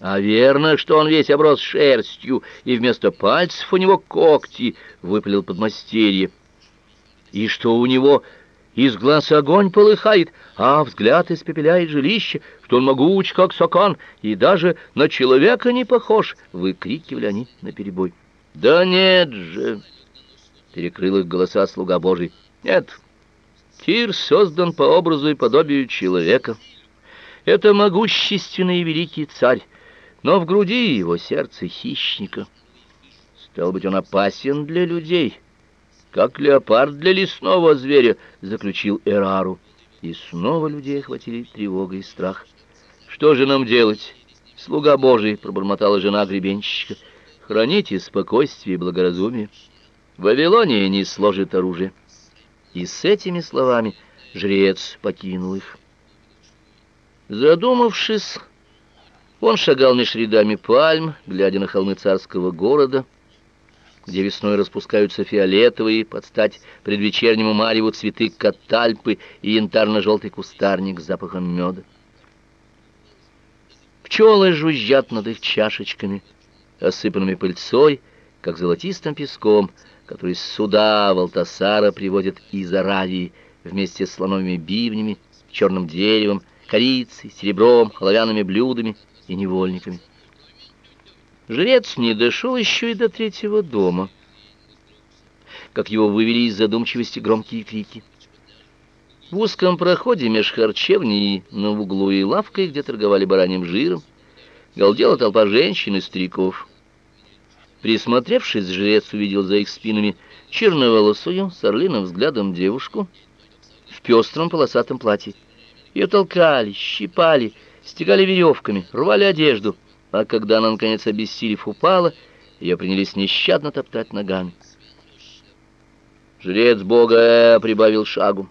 А верно, что он весь оброс шерстью, и вместо пальцев у него когти, — выпалил подмастерье. И что у него из глаз огонь полыхает, а взгляд испепеляет жилище, что он могуч, как сокан, и даже на человека не похож, — выкрикивали они наперебой. — Да нет же! — перекрыл их голоса слуга Божий. — Нет, Тир создан по образу и подобию человека. Это могущественный и великий царь, но в груди его сердце хищника. Стал быть, он опасен для людей, как леопард для лесного зверя, заключил Эрару. И снова людей охватили тревога и страх. Что же нам делать? Слуга Божий, пробормотала жена гребенщика. Храните спокойствие и благоразумие. Вавилония не сложит оружие. И с этими словами жрец покинул их. Задумавшись, он шагал меж рядами пальм, глядя на холмы царского города, где весной распускаются фиолетовые, под стать предвечернему мареву цветы катальпы и янтарно-желтый кустарник с запахом меда. Пчелы жужжат над их чашечками, осыпанными пыльцой, как золотистым песком, который суда Валтасара приводят из Аравии вместе с слоновыми бивнями, черным деревом, корицей, серебром, оловянными блюдами и невольниками. Жрец не дошел еще и до третьего дома, как его вывели из задумчивости громкие крики. В узком проходе меж харчевней на углу и лавкой, где торговали бараньим жиром, галдела толпа женщин и стариков. Присмотревшись, жрец увидел за их спинами черноволосую, с орлиным взглядом девушку в пестром полосатом платье. Ее толкали, щипали, стегали веревками, рвали одежду, а когда она, наконец, обессилев, упала, ее принялись нещадно топтать ногами. Жрец бога э, прибавил шагу.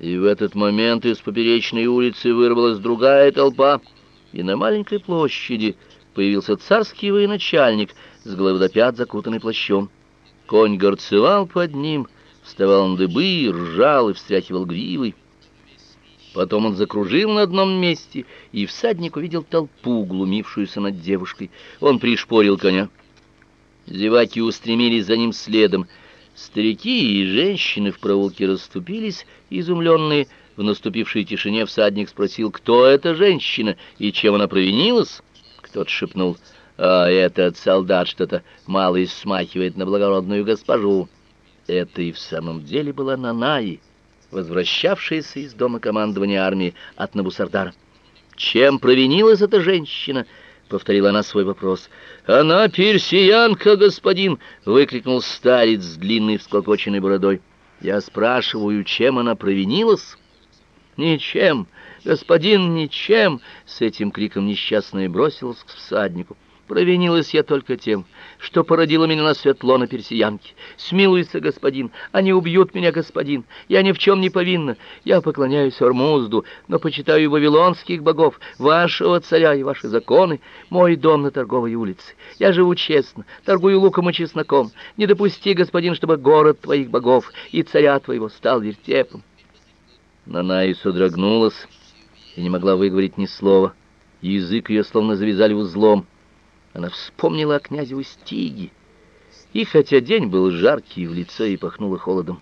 И в этот момент из поперечной улицы вырвалась другая толпа, и на маленькой площади появился царский военачальник с головы до пят закутанный плащом. Конь горцевал под ним, вставал на дыбы, ржал и встряхивал гривой. Потом он закружил на одном месте, и всадник увидел толпу, глумившуюся над девушкой. Он пришпорил коня. Зеваки устремились за ним следом. Старики и женщины в проволоке расступились, изумленные. В наступившей тишине всадник спросил, кто эта женщина и чем она провинилась. Кто-то шепнул, а этот солдат что-то мало смахивает на благородную госпожу. Это и в самом деле была Нанаи возвращавшаяся из дома командования армии от Набусардара. «Чем провинилась эта женщина?» — повторила она свой вопрос. «Она персиянка, господин!» — выкрикнул старец с длинной всклокоченной бородой. «Я спрашиваю, чем она провинилась?» «Ничем, господин, ничем!» — с этим криком несчастная бросилась к всаднику. Провинилась я только тем, что породила меня на светло на персиянке. Смилуйся, господин, они убьют меня, господин. Я ни в чем не повинна. Я поклоняюсь Ормузду, но почитаю вавилонских богов, вашего царя и ваши законы. Мой дом на торговой улице. Я живу честно, торгую луком и чесноком. Не допусти, господин, чтобы город твоих богов и царя твоего стал вертепом. Нанаи содрогнулась и не могла выговорить ни слова. Язык ее словно завязали узлом. Она вспомнила о князе Устиге. И хотя день был жаркий, в лицо и пахнуло холодом,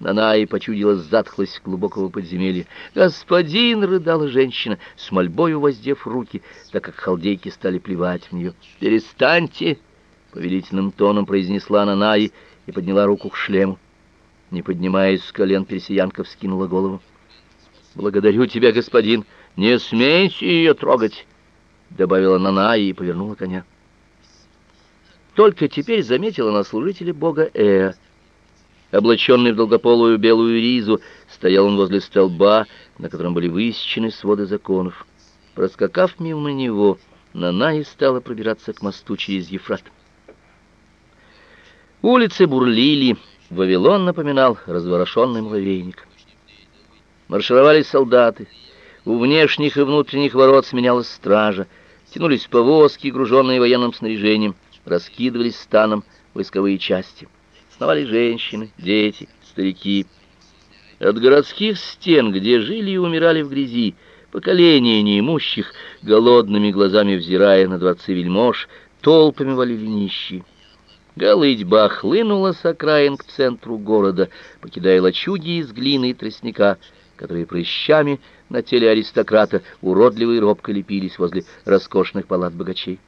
она и почудила затхлость глубокого подземелья. «Господин!» — рыдала женщина, с мольбою воздев руки, так как халдейки стали плевать в нее. «Перестаньте!» — повелительным тоном произнесла Нанаи и подняла руку к шлему. Не поднимаясь с колен, персиянка вскинула голову. «Благодарю тебя, господин! Не смейте ее трогать!» Добавила Нана и повернула коня. Только теперь заметила на служителя бога Эа. Облаченный в долгополую белую ризу, стоял он возле столба, на котором были высечены своды законов. Проскакав мимо него, Нана и стала пробираться к мосту через Ефрат. Улицы бурлили, Вавилон напоминал разворошенный муравейник. Маршировали солдаты, у внешних и внутренних ворот сменялась стража, тянулись повозки, груженные военным снаряжением, раскидывались станом войсковые части. Сновали женщины, дети, старики. От городских стен, где жили и умирали в грязи, Поколение неимущих, голодными глазами взирая на дворцы вельмож, толпами валили нищие. Голытьба хлынула с окраин к центру города, покидая лачуги из глины и тростника, которые прыщами на теле аристократа уродливо и лепились возле роскошных палат богачей.